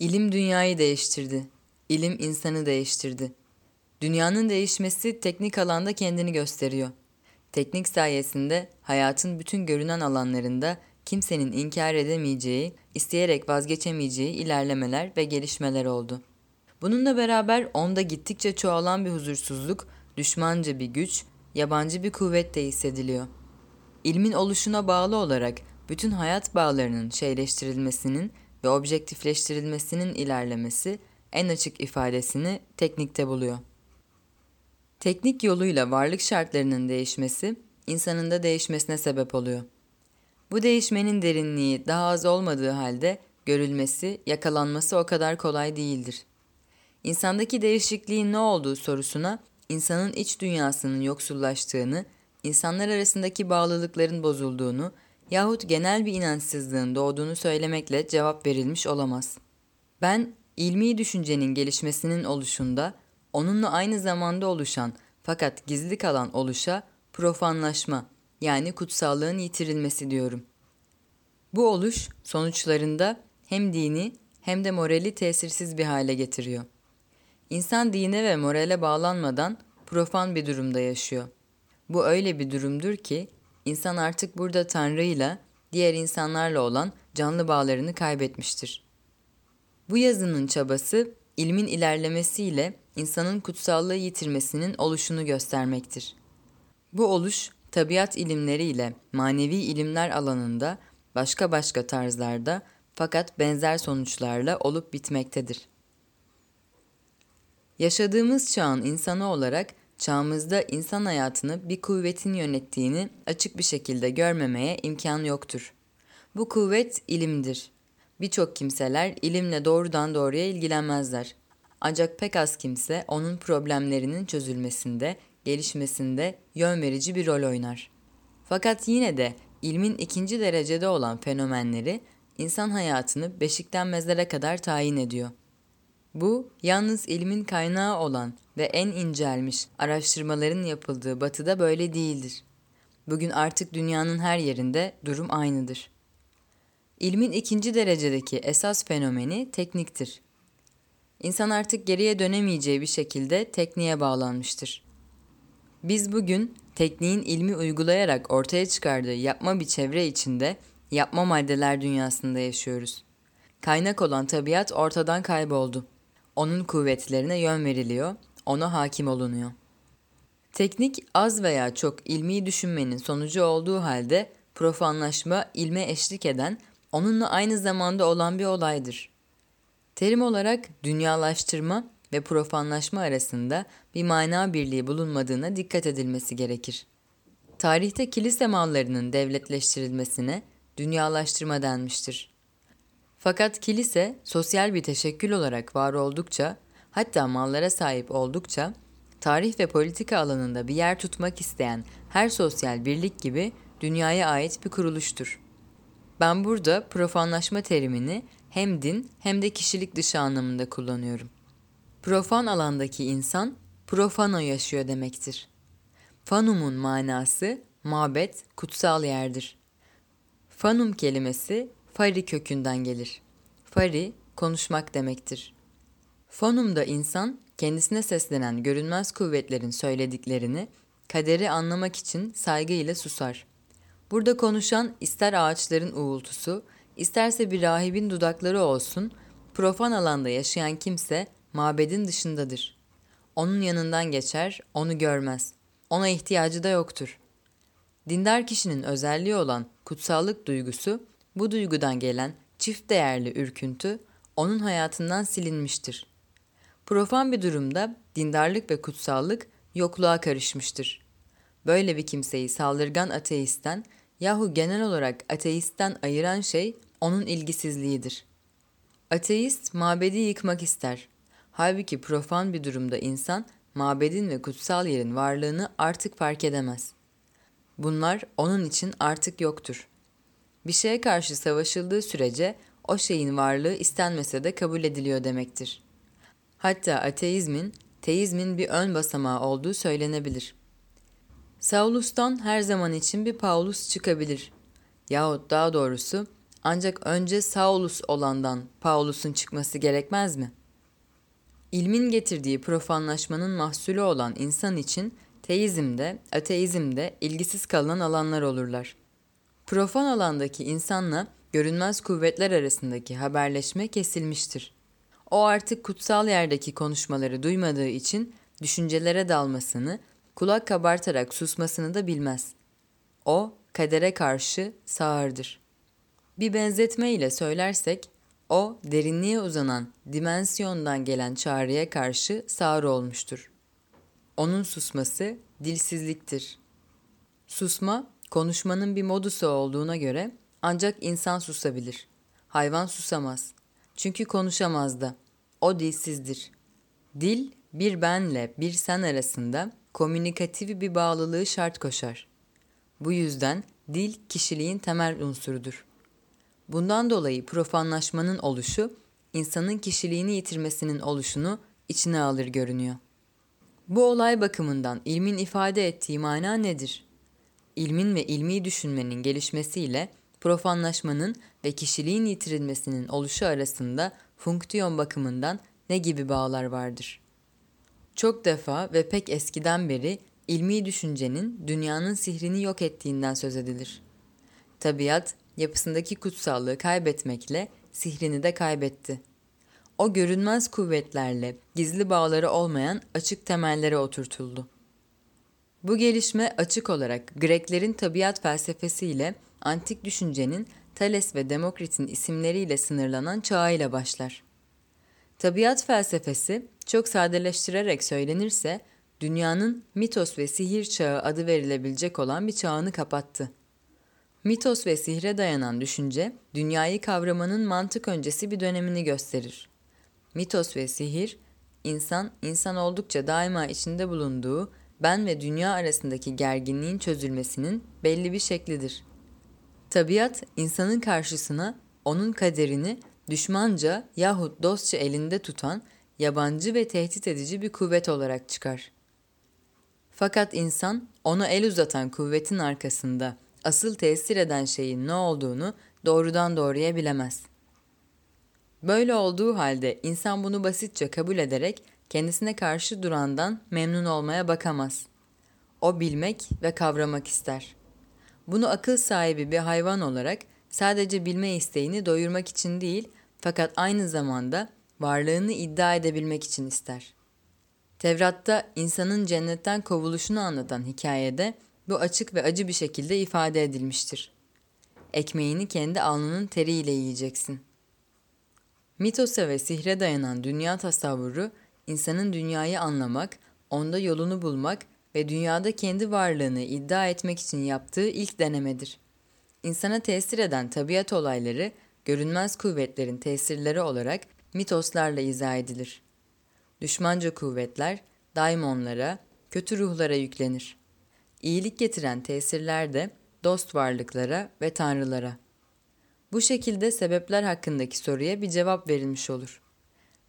İlim dünyayı değiştirdi. İlim insanı değiştirdi. Dünyanın değişmesi teknik alanda kendini gösteriyor. Teknik sayesinde hayatın bütün görünen alanlarında kimsenin inkar edemeyeceği, isteyerek vazgeçemeyeceği ilerlemeler ve gelişmeler oldu. Bununla beraber onda gittikçe çoğalan bir huzursuzluk, düşmanca bir güç, yabancı bir kuvvet de hissediliyor. İlmin oluşuna bağlı olarak bütün hayat bağlarının şeyleştirilmesinin ve objektifleştirilmesinin ilerlemesi en açık ifadesini teknikte buluyor. Teknik yoluyla varlık şartlarının değişmesi, insanın da değişmesine sebep oluyor. Bu değişmenin derinliği daha az olmadığı halde görülmesi, yakalanması o kadar kolay değildir. İnsandaki değişikliğin ne olduğu sorusuna insanın iç dünyasının yoksullaştığını, insanlar arasındaki bağlılıkların bozulduğunu yahut genel bir inançsızlığın doğduğunu söylemekle cevap verilmiş olamaz. Ben ilmi düşüncenin gelişmesinin oluşunda onunla aynı zamanda oluşan fakat gizli kalan oluşa profanlaşma yani kutsallığın yitirilmesi diyorum. Bu oluş sonuçlarında hem dini hem de morali tesirsiz bir hale getiriyor. İnsan dine ve morale bağlanmadan profan bir durumda yaşıyor. Bu öyle bir durumdur ki insan artık burada Tanrı ile diğer insanlarla olan canlı bağlarını kaybetmiştir. Bu yazının çabası ilmin ilerlemesiyle insanın kutsallığı yitirmesinin oluşunu göstermektir. Bu oluş tabiat ilimleriyle manevi ilimler alanında başka başka tarzlarda fakat benzer sonuçlarla olup bitmektedir. Yaşadığımız çağın insanı olarak çağımızda insan hayatını bir kuvvetin yönettiğini açık bir şekilde görmemeye imkan yoktur. Bu kuvvet ilimdir. Birçok kimseler ilimle doğrudan doğruya ilgilenmezler. Ancak pek az kimse onun problemlerinin çözülmesinde, gelişmesinde yön verici bir rol oynar. Fakat yine de ilmin ikinci derecede olan fenomenleri insan hayatını beşikten mezara kadar tayin ediyor. Bu, yalnız ilmin kaynağı olan ve en incelmiş araştırmaların yapıldığı batıda böyle değildir. Bugün artık dünyanın her yerinde durum aynıdır. İlmin ikinci derecedeki esas fenomeni tekniktir. İnsan artık geriye dönemeyeceği bir şekilde tekniğe bağlanmıştır. Biz bugün tekniğin ilmi uygulayarak ortaya çıkardığı yapma bir çevre içinde yapma maddeler dünyasında yaşıyoruz. Kaynak olan tabiat ortadan kayboldu. Onun kuvvetlerine yön veriliyor, ona hakim olunuyor. Teknik az veya çok ilmi düşünmenin sonucu olduğu halde profanlaşma ilme eşlik eden, onunla aynı zamanda olan bir olaydır. Terim olarak dünyalaştırma ve profanlaşma arasında bir mana birliği bulunmadığına dikkat edilmesi gerekir. Tarihte kilise mallarının devletleştirilmesine dünyalaştırma denmiştir. Fakat kilise sosyal bir teşekkül olarak var oldukça, hatta mallara sahip oldukça, tarih ve politika alanında bir yer tutmak isteyen her sosyal birlik gibi dünyaya ait bir kuruluştur. Ben burada profanlaşma terimini hem din hem de kişilik dışı anlamında kullanıyorum. Profan alandaki insan profano yaşıyor demektir. Fanum'un manası mabet, kutsal yerdir. Fanum kelimesi fari kökünden gelir. Fari, konuşmak demektir. Fanum'da insan kendisine seslenen görünmez kuvvetlerin söylediklerini, kaderi anlamak için saygıyla susar. Burada konuşan ister ağaçların uğultusu, isterse bir rahibin dudakları olsun, profan alanda yaşayan kimse mabedin dışındadır. Onun yanından geçer, onu görmez. Ona ihtiyacı da yoktur. Dindar kişinin özelliği olan kutsallık duygusu, bu duygudan gelen çift değerli ürküntü onun hayatından silinmiştir. Profan bir durumda dindarlık ve kutsallık yokluğa karışmıştır. Böyle bir kimseyi saldırgan ateistten yahu genel olarak ateistten ayıran şey onun ilgisizliğidir. Ateist mabedi yıkmak ister. Halbuki profan bir durumda insan mabedin ve kutsal yerin varlığını artık fark edemez. Bunlar onun için artık yoktur. Bir şeye karşı savaşıldığı sürece o şeyin varlığı istenmese de kabul ediliyor demektir. Hatta ateizmin, teizmin bir ön basamağı olduğu söylenebilir. Saulus'tan her zaman için bir Paulus çıkabilir. Yahut daha doğrusu Ancak önce Saulus olandan Paulus'un çıkması gerekmez mi? İlmin getirdiği profanlaşmanın mahsulü olan insan için teizmde, ateizmde ilgisiz kalan alanlar olurlar. Profan alandaki insanla görünmez kuvvetler arasındaki haberleşme kesilmiştir. O artık kutsal yerdeki konuşmaları duymadığı için düşüncelere dalmasını, kulak kabartarak susmasını da bilmez. O kadere karşı sağırdır. Bir benzetme ile söylersek, o derinliğe uzanan dimensiyondan gelen çağrıya karşı sağır olmuştur. Onun susması dilsizliktir. Susma, konuşmanın bir modusu olduğuna göre ancak insan susabilir. Hayvan susamaz. Çünkü konuşamaz da. O dilsizdir. Dil, bir benle bir sen arasında komünikatif bir bağlılığı şart koşar. Bu yüzden dil kişiliğin temel unsurudur. Bundan dolayı profanlaşmanın oluşu, insanın kişiliğini yitirmesinin oluşunu içine alır görünüyor. Bu olay bakımından ilmin ifade ettiği mana nedir? İlmin ve ilmi düşünmenin gelişmesiyle profanlaşmanın ve kişiliğin yitirilmesinin oluşu arasında funksiyon bakımından ne gibi bağlar vardır? Çok defa ve pek eskiden beri ilmi düşüncenin dünyanın sihrini yok ettiğinden söz edilir. Tabiat yapısındaki kutsallığı kaybetmekle sihrini de kaybetti. O görünmez kuvvetlerle gizli bağları olmayan açık temellere oturtuldu. Bu gelişme açık olarak Greklerin tabiat felsefesiyle antik düşüncenin Thales ve Demokrit'in isimleriyle sınırlanan çağıyla başlar. Tabiat felsefesi çok sadeleştirerek söylenirse dünyanın mitos ve sihir çağı adı verilebilecek olan bir çağını kapattı. Mitos ve sihre dayanan düşünce, dünyayı kavramanın mantık öncesi bir dönemini gösterir. Mitos ve sihir, insan, insan oldukça daima içinde bulunduğu ben ve dünya arasındaki gerginliğin çözülmesinin belli bir şeklidir. Tabiat, insanın karşısına onun kaderini düşmanca yahut dostça elinde tutan yabancı ve tehdit edici bir kuvvet olarak çıkar. Fakat insan ona el uzatan kuvvetin arkasında asıl tesir eden şeyin ne olduğunu doğrudan doğruya bilemez. Böyle olduğu halde insan bunu basitçe kabul ederek kendisine karşı durandan memnun olmaya bakamaz. O bilmek ve kavramak ister. Bunu akıl sahibi bir hayvan olarak sadece bilme isteğini doyurmak için değil, fakat aynı zamanda varlığını iddia edebilmek için ister. Tevrat'ta insanın cennetten kovuluşunu anlatan hikayede bu açık ve acı bir şekilde ifade edilmiştir. Ekmeğini kendi alnının teriyle yiyeceksin. Mitosa ve sihre dayanan dünya tasavvuru, insanın dünyayı anlamak, onda yolunu bulmak ve dünyada kendi varlığını iddia etmek için yaptığı ilk denemedir. İnsana tesir eden tabiat olayları, görünmez kuvvetlerin tesirleri olarak mitoslarla izah edilir. Düşmanca kuvvetler, daimonlara, kötü ruhlara yüklenir. İyilik getiren tesirler de dost varlıklara ve tanrılara. Bu şekilde sebepler hakkındaki soruya bir cevap verilmiş olur.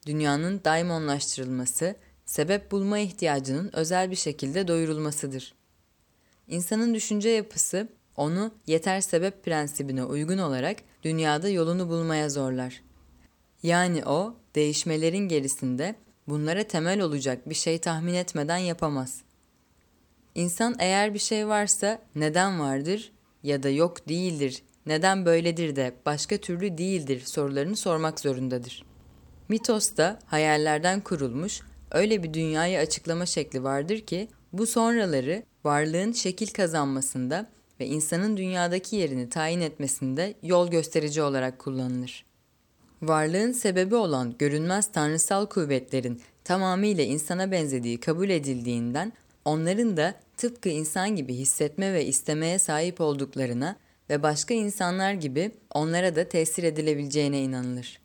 Dünyanın daimonlaştırılması, sebep bulma ihtiyacının özel bir şekilde doyurulmasıdır. İnsanın düşünce yapısı onu yeter sebep prensibine uygun olarak dünyada yolunu bulmaya zorlar. Yani o değişmelerin gerisinde bunlara temel olacak bir şey tahmin etmeden yapamaz. İnsan eğer bir şey varsa neden vardır ya da yok değildir, neden böyledir de başka türlü değildir sorularını sormak zorundadır. Mitos'ta hayallerden kurulmuş öyle bir dünyayı açıklama şekli vardır ki bu sonraları varlığın şekil kazanmasında ve insanın dünyadaki yerini tayin etmesinde yol gösterici olarak kullanılır. Varlığın sebebi olan görünmez tanrısal kuvvetlerin tamamıyla insana benzediği kabul edildiğinden onların da tıpkı insan gibi hissetme ve istemeye sahip olduklarına ve başka insanlar gibi onlara da tesir edilebileceğine inanılır.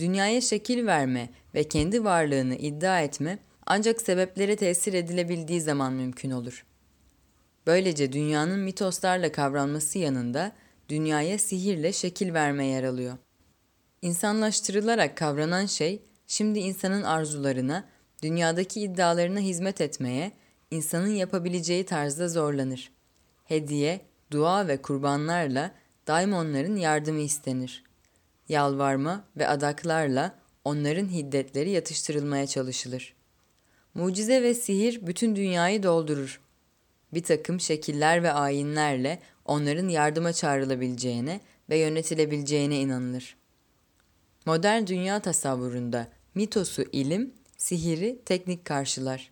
Dünyaya şekil verme ve kendi varlığını iddia etme ancak sebeplere tesir edilebildiği zaman mümkün olur. Böylece dünyanın mitoslarla kavranması yanında dünyaya sihirle şekil verme yer alıyor. İnsanlaştırılarak kavranan şey şimdi insanın arzularına, dünyadaki iddialarına hizmet etmeye, insanın yapabileceği tarzda zorlanır. Hediye, dua ve kurbanlarla daima onların yardımı istenir. Yalvarma ve adaklarla onların hiddetleri yatıştırılmaya çalışılır. Mucize ve sihir bütün dünyayı doldurur. Bir takım şekiller ve ayinlerle onların yardıma çağrılabileceğine ve yönetilebileceğine inanılır. Modern dünya tasavvurunda mitosu ilim, sihiri teknik karşılar.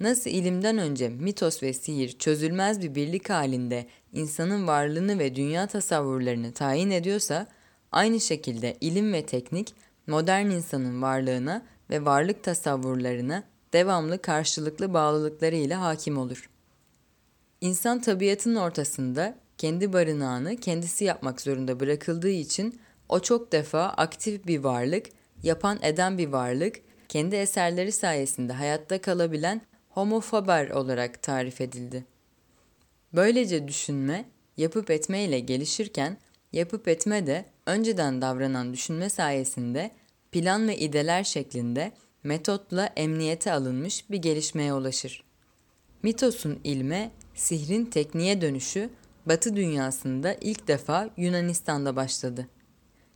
Nasıl ilimden önce mitos ve sihir çözülmez bir birlik halinde insanın varlığını ve dünya tasavvurlarını tayin ediyorsa, aynı şekilde ilim ve teknik modern insanın varlığına ve varlık tasavvurlarına devamlı karşılıklı bağlılıklarıyla hakim olur. İnsan tabiatın ortasında kendi barınağını kendisi yapmak zorunda bırakıldığı için o çok defa aktif bir varlık, yapan eden bir varlık, kendi eserleri sayesinde hayatta kalabilen homo faber olarak tarif edildi. Böylece düşünme, yapıp etme ile gelişirken, yapıp etme de önceden davranan düşünme sayesinde plan ve ideler şeklinde metotla emniyete alınmış bir gelişmeye ulaşır. Mitosun ilme, sihrin tekniğe dönüşü Batı dünyasında ilk defa Yunanistan'da başladı.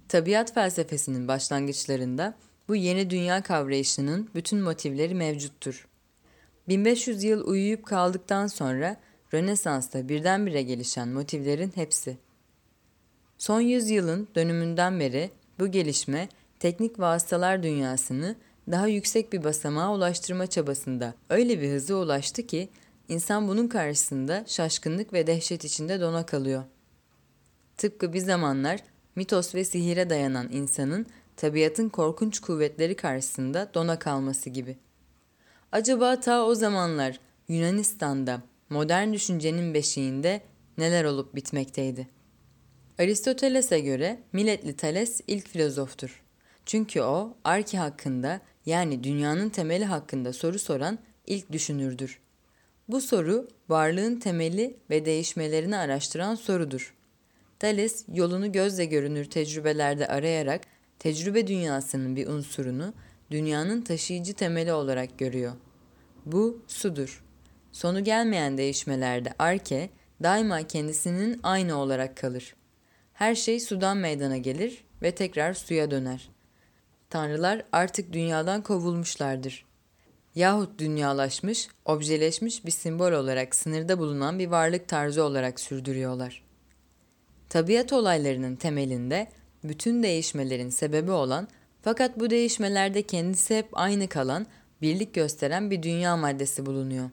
Tabiat felsefesinin başlangıçlarında bu yeni dünya kavrayışının bütün motivleri mevcuttur. 1500 yıl uyuyup kaldıktan sonra Rönesans'ta birdenbire gelişen motivlerin hepsi. Son yüzyılın dönümünden beri bu gelişme teknik vasıtalar dünyasını daha yüksek bir basamağa ulaştırma çabasında öyle bir hıza ulaştı ki insan bunun karşısında şaşkınlık ve dehşet içinde dona kalıyor. Tıpkı bir zamanlar mitos ve sihire dayanan insanın tabiatın korkunç kuvvetleri karşısında dona kalması gibi. Acaba ta o zamanlar Yunanistan'da modern düşüncenin beşiğinde neler olup bitmekteydi? Aristoteles'e göre Miletli Thales ilk filozoftur. Çünkü o arki hakkında yani dünyanın temeli hakkında soru soran ilk düşünürdür. Bu soru varlığın temeli ve değişmelerini araştıran sorudur. Thales yolunu gözle görünür tecrübelerde arayarak tecrübe dünyasının bir unsurunu dünyanın taşıyıcı temeli olarak görüyor. Bu sudur. Sonu gelmeyen değişmelerde arke daima kendisinin aynı olarak kalır. Her şey sudan meydana gelir ve tekrar suya döner. Tanrılar artık dünyadan kovulmuşlardır. Yahut dünyalaşmış, objeleşmiş bir simbol olarak sınırda bulunan bir varlık tarzı olarak sürdürüyorlar. Tabiat olaylarının temelinde bütün değişmelerin sebebi olan fakat bu değişmelerde kendisi hep aynı kalan, birlik gösteren bir dünya maddesi bulunuyor.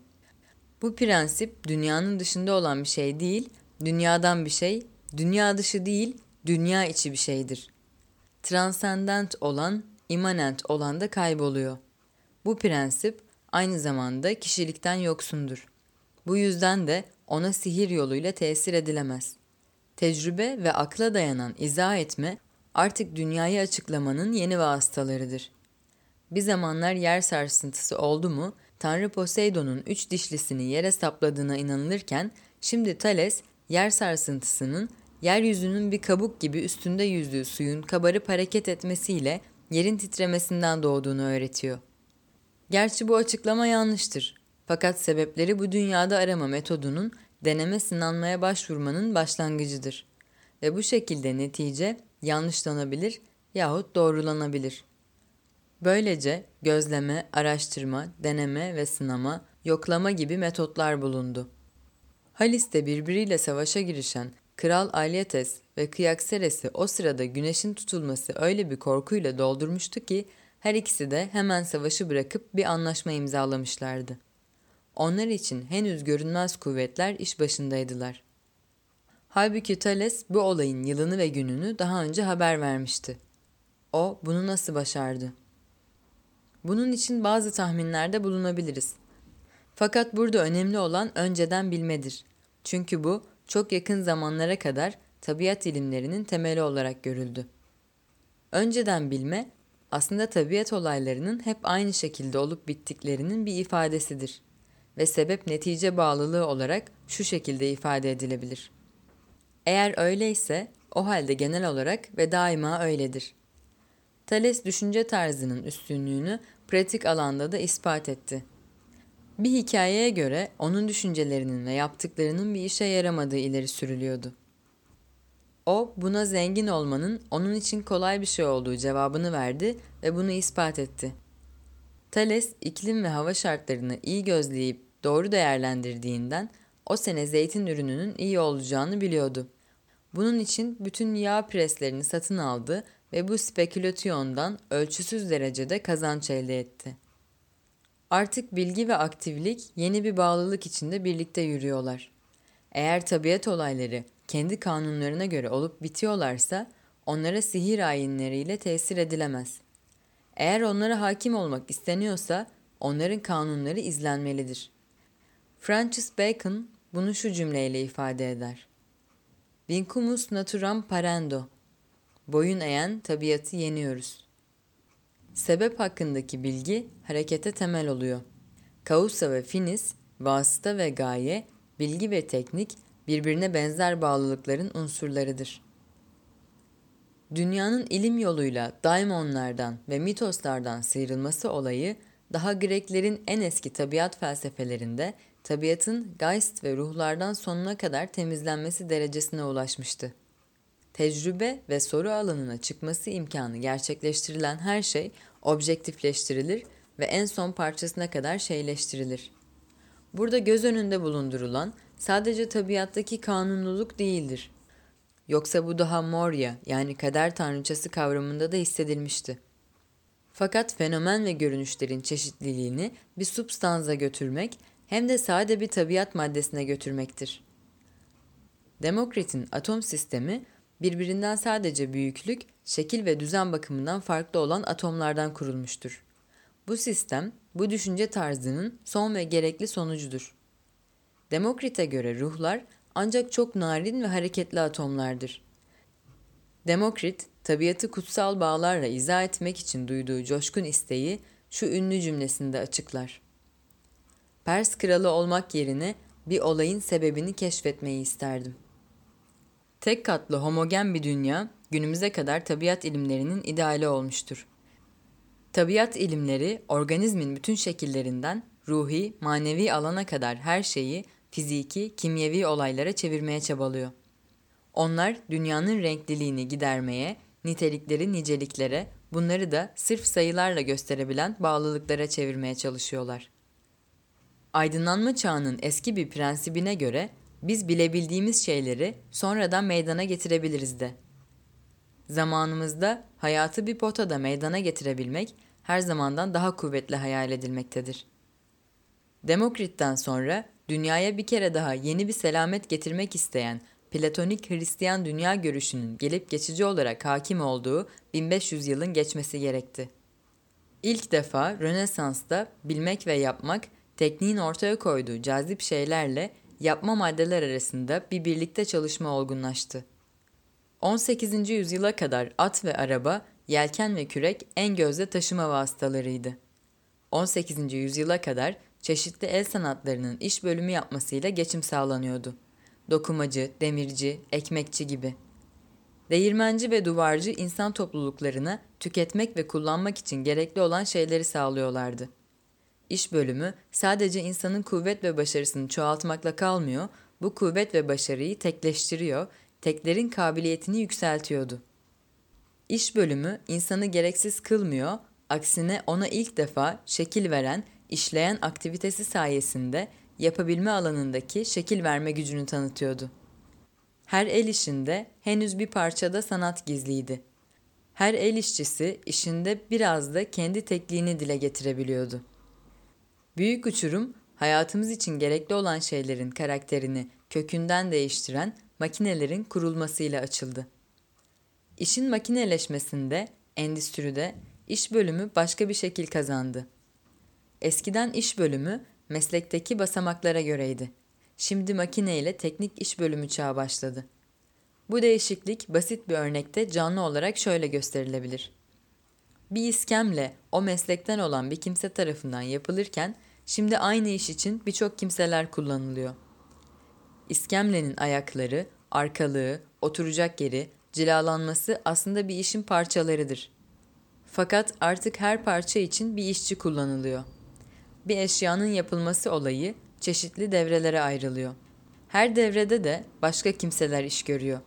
Bu prensip dünyanın dışında olan bir şey değil, dünyadan bir şey, dünya dışı değil, dünya içi bir şeydir. Transcendent olan, immanent olan da kayboluyor. Bu prensip aynı zamanda kişilikten yoksundur. Bu yüzden de ona sihir yoluyla tesir edilemez. Tecrübe ve akla dayanan izah etme artık dünyayı açıklamanın yeni vasıtalarıdır. Bir zamanlar yer sarsıntısı oldu mu, Tanrı Poseidon'un üç dişlisini yere sapladığına inanılırken, şimdi Thales, yer sarsıntısının yeryüzünün bir kabuk gibi üstünde yüzdüğü suyun kabarıp hareket etmesiyle yerin titremesinden doğduğunu öğretiyor. Gerçi bu açıklama yanlıştır. Fakat sebepleri bu dünyada arama metodunun deneme sınanmaya başvurmanın başlangıcıdır. Ve bu şekilde netice yanlışlanabilir yahut doğrulanabilir. Böylece gözleme, araştırma, deneme ve sınama, yoklama gibi metotlar bulundu. Halis'te birbiriyle savaşa girişen Kral Alyetes ve Kıyakseres'i o sırada güneşin tutulması öyle bir korkuyla doldurmuştu ki her ikisi de hemen savaşı bırakıp bir anlaşma imzalamışlardı. Onlar için henüz görünmez kuvvetler iş başındaydılar. Halbuki Thales bu olayın yılını ve gününü daha önce haber vermişti. O bunu nasıl başardı? Bunun için bazı tahminlerde bulunabiliriz. Fakat burada önemli olan önceden bilmedir. Çünkü bu çok yakın zamanlara kadar tabiat ilimlerinin temeli olarak görüldü. Önceden bilme aslında tabiat olaylarının hep aynı şekilde olup bittiklerinin bir ifadesidir ve sebep netice bağlılığı olarak şu şekilde ifade edilebilir. Eğer öyleyse o halde genel olarak ve daima öyledir. Thales düşünce tarzının üstünlüğünü pratik alanda da ispat etti. Bir hikayeye göre onun düşüncelerinin ve yaptıklarının bir işe yaramadığı ileri sürülüyordu. O buna zengin olmanın onun için kolay bir şey olduğu cevabını verdi ve bunu ispat etti. Thales iklim ve hava şartlarını iyi gözleyip doğru değerlendirdiğinden o sene zeytin ürününün iyi olacağını biliyordu. Bunun için bütün yağ preslerini satın aldı ve bu spekülasyondan ölçüsüz derecede kazanç elde etti. Artık bilgi ve aktivlik yeni bir bağlılık içinde birlikte yürüyorlar. Eğer tabiat olayları kendi kanunlarına göre olup bitiyorlarsa onlara sihir ayinleriyle tesir edilemez. Eğer onlara hakim olmak isteniyorsa onların kanunları izlenmelidir. Francis Bacon bunu şu cümleyle ifade eder. Vincumus naturam parendo. Boyun eğen tabiatı yeniyoruz. Sebep hakkındaki bilgi harekete temel oluyor. Kausa ve finis, vasıta ve gaye, bilgi ve teknik birbirine benzer bağlılıkların unsurlarıdır. Dünyanın ilim yoluyla daimonlardan ve mitoslardan sıyrılması olayı daha Greklerin en eski tabiat felsefelerinde tabiatın geist ve ruhlardan sonuna kadar temizlenmesi derecesine ulaşmıştı. Tecrübe ve soru alanına çıkması imkanı gerçekleştirilen her şey objektifleştirilir ve en son parçasına kadar şeyleştirilir. Burada göz önünde bulundurulan sadece tabiattaki kanunluluk değildir. Yoksa bu daha Morya yani kader tanrıçası kavramında da hissedilmişti. Fakat fenomen ve görünüşlerin çeşitliliğini bir substanza götürmek hem de sade bir tabiat maddesine götürmektir. Demokrit'in atom sistemi birbirinden sadece büyüklük, şekil ve düzen bakımından farklı olan atomlardan kurulmuştur. Bu sistem, bu düşünce tarzının son ve gerekli sonucudur. Demokrit'e göre ruhlar ancak çok narin ve hareketli atomlardır. Demokrit, tabiatı kutsal bağlarla izah etmek için duyduğu coşkun isteği şu ünlü cümlesinde açıklar. Pers kralı olmak yerine bir olayın sebebini keşfetmeyi isterdim. Tek katlı homogen bir dünya günümüze kadar tabiat ilimlerinin ideali olmuştur. Tabiat ilimleri organizmin bütün şekillerinden ruhi, manevi alana kadar her şeyi fiziki, kimyevi olaylara çevirmeye çabalıyor. Onlar dünyanın renkliliğini gidermeye, nitelikleri niceliklere, bunları da sırf sayılarla gösterebilen bağlılıklara çevirmeye çalışıyorlar. Aydınlanma çağının eski bir prensibine göre biz bilebildiğimiz şeyleri sonradan meydana getirebiliriz de. Zamanımızda hayatı bir potada meydana getirebilmek her zamandan daha kuvvetli hayal edilmektedir. Demokrit'ten sonra dünyaya bir kere daha yeni bir selamet getirmek isteyen Platonik Hristiyan dünya görüşünün gelip geçici olarak hakim olduğu 1500 yılın geçmesi gerekti. İlk defa Rönesans'ta bilmek ve yapmak tekniğin ortaya koyduğu cazip şeylerle yapma maddeler arasında bir birlikte çalışma olgunlaştı. 18. yüzyıla kadar at ve araba, yelken ve kürek en gözde taşıma vasıtalarıydı. 18. yüzyıla kadar çeşitli el sanatlarının iş bölümü yapmasıyla geçim sağlanıyordu. Dokumacı, demirci, ekmekçi gibi. Değirmenci ve duvarcı insan topluluklarına tüketmek ve kullanmak için gerekli olan şeyleri sağlıyorlardı. İş bölümü sadece insanın kuvvet ve başarısını çoğaltmakla kalmıyor, bu kuvvet ve başarıyı tekleştiriyor, teklerin kabiliyetini yükseltiyordu. İş bölümü insanı gereksiz kılmıyor, aksine ona ilk defa şekil veren, işleyen aktivitesi sayesinde yapabilme alanındaki şekil verme gücünü tanıtıyordu. Her el işinde henüz bir parçada sanat gizliydi. Her el işçisi işinde biraz da kendi tekliğini dile getirebiliyordu. Büyük uçurum, hayatımız için gerekli olan şeylerin karakterini kökünden değiştiren makinelerin kurulmasıyla açıldı. İşin makineleşmesinde, endüstride iş bölümü başka bir şekil kazandı. Eskiden iş bölümü meslekteki basamaklara göreydi. Şimdi makine ile teknik iş bölümü çağı başladı. Bu değişiklik basit bir örnekte canlı olarak şöyle gösterilebilir. Bir iskemle o meslekten olan bir kimse tarafından yapılırken şimdi aynı iş için birçok kimseler kullanılıyor. İskemlenin ayakları, arkalığı, oturacak yeri, cilalanması aslında bir işin parçalarıdır. Fakat artık her parça için bir işçi kullanılıyor. Bir eşyanın yapılması olayı çeşitli devrelere ayrılıyor. Her devrede de başka kimseler iş görüyor.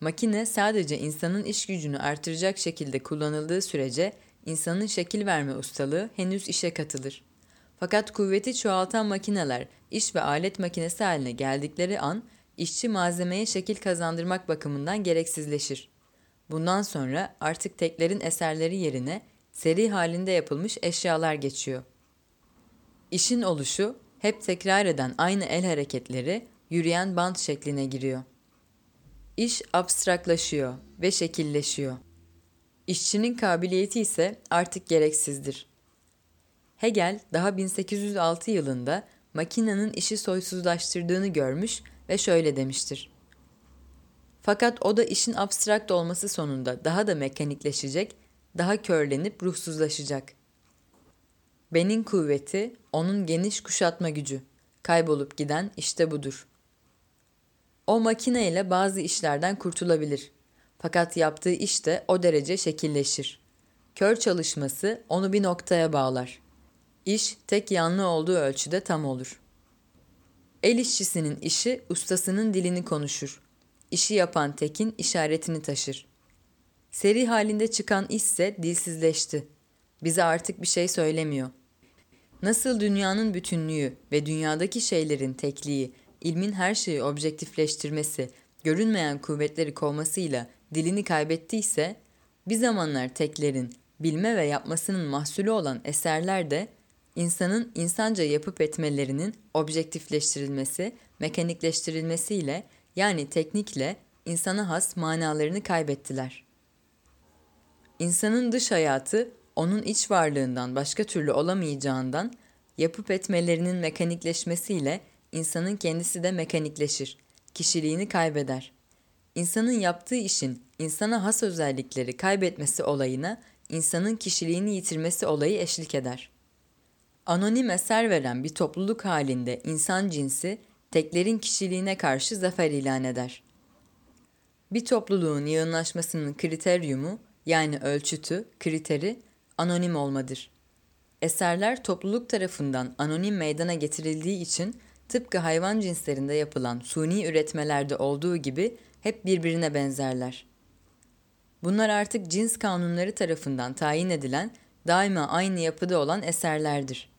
Makine sadece insanın iş gücünü artıracak şekilde kullanıldığı sürece insanın şekil verme ustalığı henüz işe katılır. Fakat kuvveti çoğaltan makineler iş ve alet makinesi haline geldikleri an işçi malzemeye şekil kazandırmak bakımından gereksizleşir. Bundan sonra artık teklerin eserleri yerine seri halinde yapılmış eşyalar geçiyor. İşin oluşu hep tekrar eden aynı el hareketleri yürüyen bant şekline giriyor. İş abstraklaşıyor ve şekilleşiyor. İşçinin kabiliyeti ise artık gereksizdir. Hegel daha 1806 yılında makinenin işi soysuzlaştırdığını görmüş ve şöyle demiştir. Fakat o da işin abstrakt olması sonunda daha da mekanikleşecek, daha körlenip ruhsuzlaşacak. Benin kuvveti, onun geniş kuşatma gücü. Kaybolup giden işte budur. O makineyle bazı işlerden kurtulabilir. Fakat yaptığı iş de o derece şekilleşir. Kör çalışması onu bir noktaya bağlar. İş tek yanlı olduğu ölçüde tam olur. El işçisinin işi ustasının dilini konuşur. İşi yapan tekin işaretini taşır. Seri halinde çıkan ise dilsizleşti. Bize artık bir şey söylemiyor. Nasıl dünyanın bütünlüğü ve dünyadaki şeylerin tekliği, ilmin her şeyi objektifleştirmesi, görünmeyen kuvvetleri kovmasıyla dilini kaybettiyse, bir zamanlar teklerin bilme ve yapmasının mahsulü olan eserler de insanın insanca yapıp etmelerinin objektifleştirilmesi, mekanikleştirilmesiyle yani teknikle insana has manalarını kaybettiler. İnsanın dış hayatı onun iç varlığından başka türlü olamayacağından yapıp etmelerinin mekanikleşmesiyle insanın kendisi de mekanikleşir, kişiliğini kaybeder. İnsanın yaptığı işin insana has özellikleri kaybetmesi olayına insanın kişiliğini yitirmesi olayı eşlik eder. Anonim eser veren bir topluluk halinde insan cinsi teklerin kişiliğine karşı zafer ilan eder. Bir topluluğun yığınlaşmasının kriteryumu yani ölçütü, kriteri anonim olmadır. Eserler topluluk tarafından anonim meydana getirildiği için tıpkı hayvan cinslerinde yapılan suni üretmelerde olduğu gibi hep birbirine benzerler. Bunlar artık cins kanunları tarafından tayin edilen daima aynı yapıda olan eserlerdir.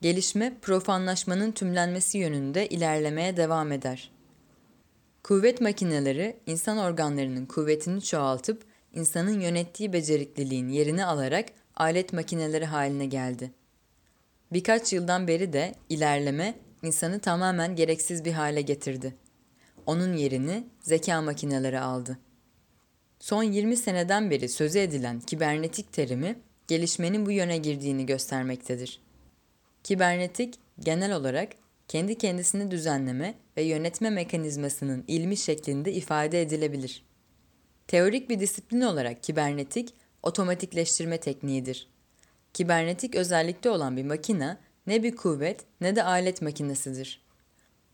Gelişme profanlaşmanın tümlenmesi yönünde ilerlemeye devam eder. Kuvvet makineleri insan organlarının kuvvetini çoğaltıp insanın yönettiği becerikliliğin yerini alarak alet makineleri haline geldi. Birkaç yıldan beri de ilerleme insanı tamamen gereksiz bir hale getirdi. Onun yerini zeka makineleri aldı. Son 20 seneden beri sözü edilen kibernetik terimi gelişmenin bu yöne girdiğini göstermektedir. Kibernetik genel olarak kendi kendisini düzenleme ve yönetme mekanizmasının ilmi şeklinde ifade edilebilir. Teorik bir disiplin olarak kibernetik, otomatikleştirme tekniğidir. Kibernetik özellikte olan bir makine ne bir kuvvet ne de alet makinesidir.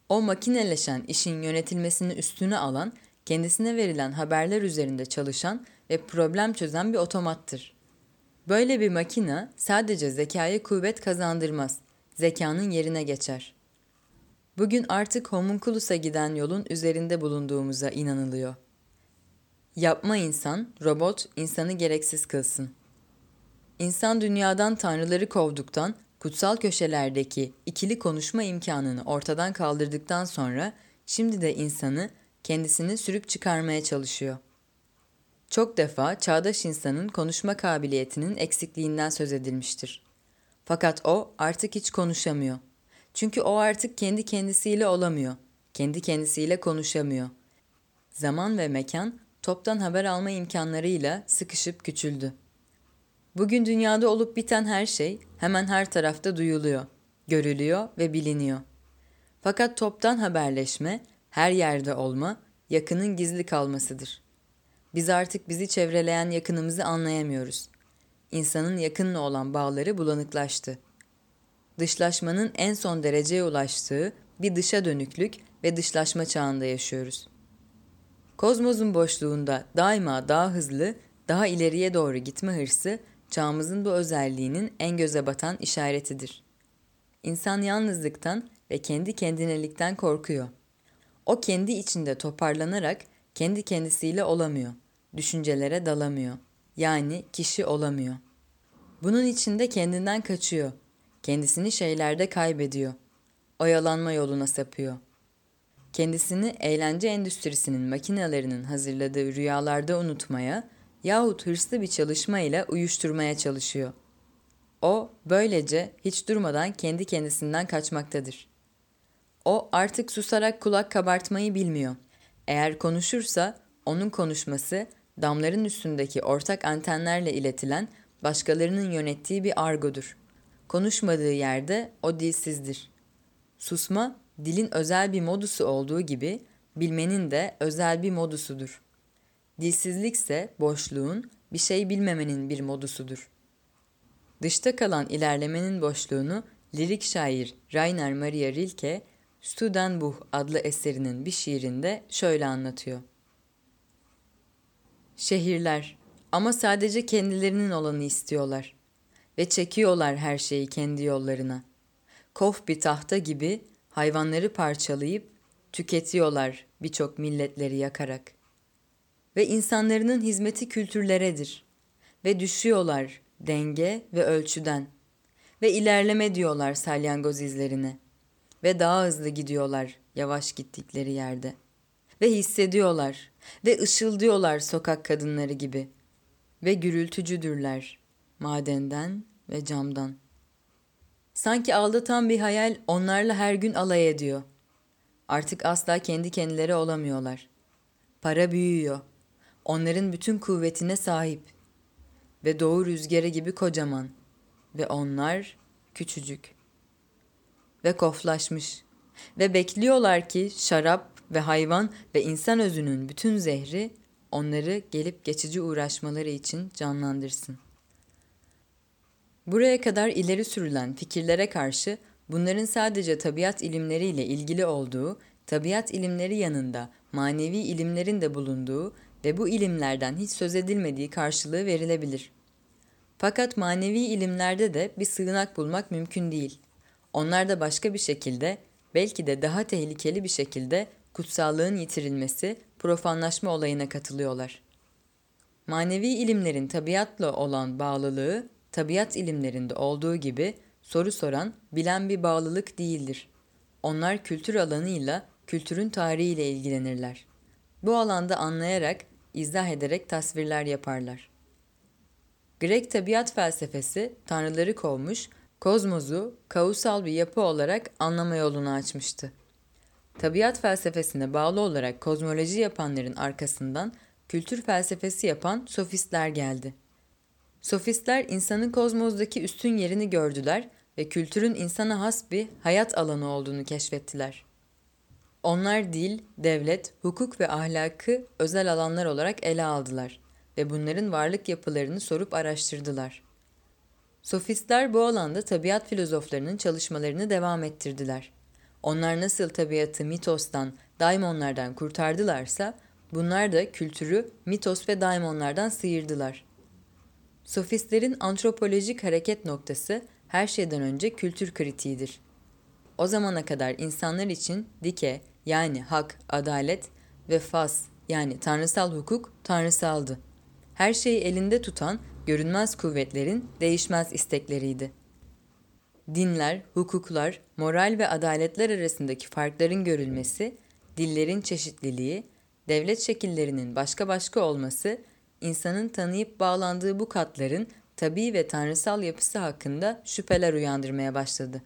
O makineleşen işin yönetilmesini üstüne alan, kendisine verilen haberler üzerinde çalışan ve problem çözen bir otomattır. Böyle bir makine sadece zekaya kuvvet kazandırmaz, zekanın yerine geçer. Bugün artık homunculus'a giden yolun üzerinde bulunduğumuza inanılıyor. Yapma insan, robot insanı gereksiz kılsın. İnsan dünyadan tanrıları kovduktan, kutsal köşelerdeki ikili konuşma imkanını ortadan kaldırdıktan sonra şimdi de insanı kendisini sürüp çıkarmaya çalışıyor. Çok defa çağdaş insanın konuşma kabiliyetinin eksikliğinden söz edilmiştir. Fakat o artık hiç konuşamıyor. Çünkü o artık kendi kendisiyle olamıyor. Kendi kendisiyle konuşamıyor. Zaman ve mekan toptan haber alma imkanlarıyla sıkışıp küçüldü. Bugün dünyada olup biten her şey hemen her tarafta duyuluyor, görülüyor ve biliniyor. Fakat toptan haberleşme, her yerde olma, yakının gizli kalmasıdır. Biz artık bizi çevreleyen yakınımızı anlayamıyoruz. İnsanın yakınla olan bağları bulanıklaştı. Dışlaşmanın en son dereceye ulaştığı bir dışa dönüklük ve dışlaşma çağında yaşıyoruz. Kozmosun boşluğunda daima daha hızlı, daha ileriye doğru gitme hırsı çağımızın bu özelliğinin en göze batan işaretidir. İnsan yalnızlıktan ve kendi kendinelikten korkuyor. O kendi içinde toparlanarak kendi kendisiyle olamıyor, düşüncelere dalamıyor. Yani kişi olamıyor. Bunun içinde kendinden kaçıyor, kendisini şeylerde kaybediyor, oyalanma yoluna sapıyor. Kendisini eğlence endüstrisinin makinelerinin hazırladığı rüyalarda unutmaya yahut hırslı bir çalışma ile uyuşturmaya çalışıyor. O böylece hiç durmadan kendi kendisinden kaçmaktadır. O artık susarak kulak kabartmayı bilmiyor. Eğer konuşursa onun konuşması damların üstündeki ortak antenlerle iletilen başkalarının yönettiği bir argodur. Konuşmadığı yerde o dilsizdir. Susma, dilin özel bir modusu olduğu gibi bilmenin de özel bir modusudur. Dilsizlikse boşluğun, bir şey bilmemenin bir modusudur. Dışta kalan ilerlemenin boşluğunu lirik şair Rainer Maria Rilke, Studenbuch adlı eserinin bir şiirinde şöyle anlatıyor. Şehirler. Ama sadece kendilerinin olanı istiyorlar. Ve çekiyorlar her şeyi kendi yollarına. Kof bir tahta gibi hayvanları parçalayıp tüketiyorlar birçok milletleri yakarak. Ve insanların hizmeti kültürleredir. Ve düşüyorlar denge ve ölçüden. Ve ilerleme diyorlar salyangoz izlerine. Ve daha hızlı gidiyorlar yavaş gittikleri yerde. Ve hissediyorlar ve ışıldıyorlar sokak kadınları gibi ve gürültücüdürler madenden ve camdan. Sanki aldatan bir hayal onlarla her gün alay ediyor. Artık asla kendi kendileri olamıyorlar. Para büyüyor. Onların bütün kuvvetine sahip. Ve doğu rüzgarı gibi kocaman. Ve onlar küçücük. Ve koflaşmış. Ve bekliyorlar ki şarap ve hayvan ve insan özünün bütün zehri onları gelip geçici uğraşmaları için canlandırsın. Buraya kadar ileri sürülen fikirlere karşı bunların sadece tabiat ilimleriyle ilgili olduğu, tabiat ilimleri yanında manevi ilimlerin de bulunduğu ve bu ilimlerden hiç söz edilmediği karşılığı verilebilir. Fakat manevi ilimlerde de bir sığınak bulmak mümkün değil. Onlar da başka bir şekilde, belki de daha tehlikeli bir şekilde kutsallığın yitirilmesi, profanlaşma olayına katılıyorlar. Manevi ilimlerin tabiatla olan bağlılığı, tabiat ilimlerinde olduğu gibi soru soran, bilen bir bağlılık değildir. Onlar kültür alanıyla, kültürün tarihiyle ilgilenirler. Bu alanda anlayarak, izah ederek tasvirler yaparlar. Grek tabiat felsefesi tanrıları kovmuş, kozmozu kausal bir yapı olarak anlama yolunu açmıştı. Tabiat felsefesine bağlı olarak kozmoloji yapanların arkasından kültür felsefesi yapan sofistler geldi. Sofistler insanın kozmozdaki üstün yerini gördüler ve kültürün insana has bir hayat alanı olduğunu keşfettiler. Onlar dil, devlet, hukuk ve ahlakı özel alanlar olarak ele aldılar ve bunların varlık yapılarını sorup araştırdılar. Sofistler bu alanda tabiat filozoflarının çalışmalarını devam ettirdiler. Onlar nasıl tabiatı mitostan, daimonlardan kurtardılarsa, bunlar da kültürü mitos ve daimonlardan sıyırdılar. Sofistlerin antropolojik hareket noktası her şeyden önce kültür kritiğidir. O zamana kadar insanlar için dike yani hak, adalet ve fas yani tanrısal hukuk tanrısaldı. Her şeyi elinde tutan görünmez kuvvetlerin değişmez istekleriydi. Dinler, hukuklar, moral ve adaletler arasındaki farkların görülmesi, dillerin çeşitliliği, devlet şekillerinin başka başka olması, insanın tanıyıp bağlandığı bu katların tabii ve tanrısal yapısı hakkında şüpheler uyandırmaya başladı.